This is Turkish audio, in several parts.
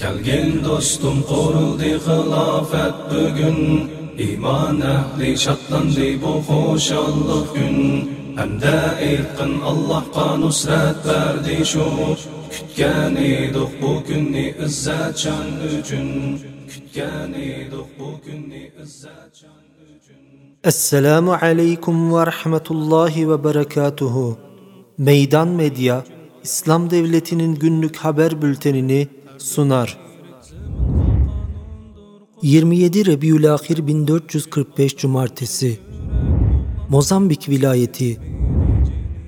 Kelgin do'stum qurildi xilofat bugun iymon ahli shodlandi bu xushalliq kun hamda aytqin Allohga nusrat berdi shu kutgan edik bu kunni izzat shon uchun kutgan edik bu kunni izzat shon uchun Esselamu aleyküm ve rahmetullahi ve berekatuhu. Meydan Medya, İslam Devleti'nin günlük haber bültenini sunar. 27 Rebiülahir 1445 Cumartesi Mozambik vilayeti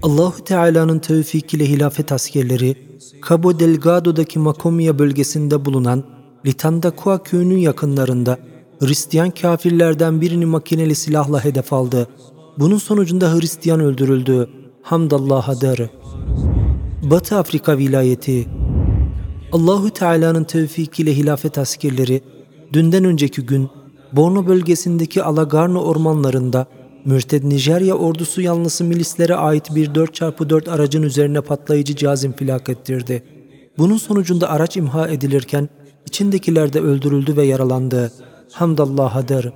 Allahu Teala'nın tevfik ile hilafet askerleri Cabo Delgado'daki Makomia bölgesinde bulunan Litandakua köyünün yakınlarında Hristiyan kafirlerden birini makineli silahla hedef aldı. Bunun sonucunda Hristiyan öldürüldü. Hamdallah'a der. Batı Afrika vilayeti Allahu Teala'nın tevfikiyle hilafet askerleri dünden önceki gün Borno bölgesindeki Alagarno ormanlarında Mürted Nijerya ordusu yanlısı milislere ait bir 4x4 aracın üzerine patlayıcı cihaz infilak ettirdi. Bunun sonucunda araç imha edilirken içindekiler de öldürüldü ve yaralandı. Hamdallah'a der.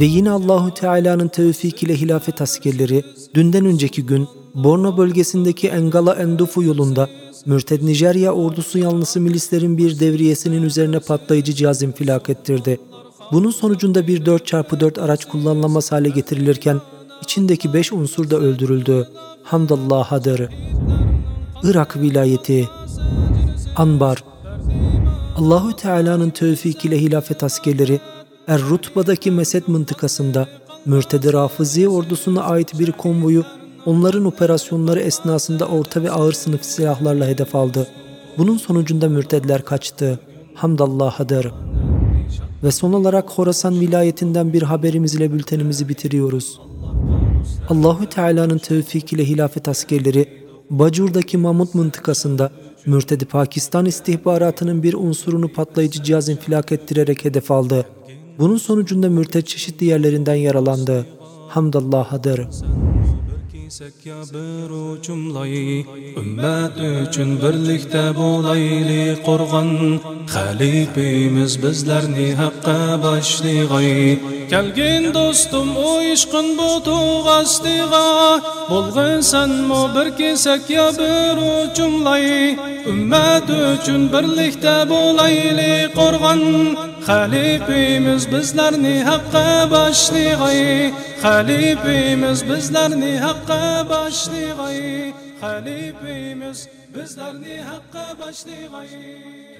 Ve yine Allahu Teala'nın tevfik ile hilafet askerleri dünden önceki gün Borno bölgesindeki Engala Endufu yolunda Mürted Nijerya ordusu yanlısı milislerin bir devriyesinin üzerine patlayıcı cihaz infilak ettirdi. Bunun sonucunda bir 4x4 araç kullanılamaz hale getirilirken içindeki 5 unsur da öldürüldü. Hamdallah'a der. Irak vilayeti Anbar Allahu Teala'nın tevfik ile hilafet askerleri Er-Rutba'daki Mesed mıntıkasında Mürted Rafizi ordusuna ait bir konvoyu onların operasyonları esnasında orta ve ağır sınıf silahlarla hedef aldı. Bunun sonucunda mürtedler kaçtı. Hamdallah'a der. Ve son olarak Horasan vilayetinden bir haberimiz ile bültenimizi bitiriyoruz. Allahu Teala'nın tevfik ile hilafet askerleri Bacur'daki Mamut mıntıkasında Mürtedi Pakistan istihbaratının bir unsurunu patlayıcı cihaz infilak ettirerek hedef aldı. Bunun sonucunda mürted çeşitli yerlerinden yaralandı. Hamdallah'a der. sakya bir uchumlay ummat uchun birlikda bo'layli qo'rg'on xalifimiz bizlarni haqqa boshlig'oy kelgin do'stim u ishqin bu tug'astig'a bo'lg'insanmi bir kesak yo bir uchumlay ummat uchun birlikda bo'layli qo'rg'on xalifimiz bizlarni haqqa boshlig'i. Xalifimiz bizlarni haqqa boshlig'i. Xalifimiz bizlarni haqqa boshlig'i.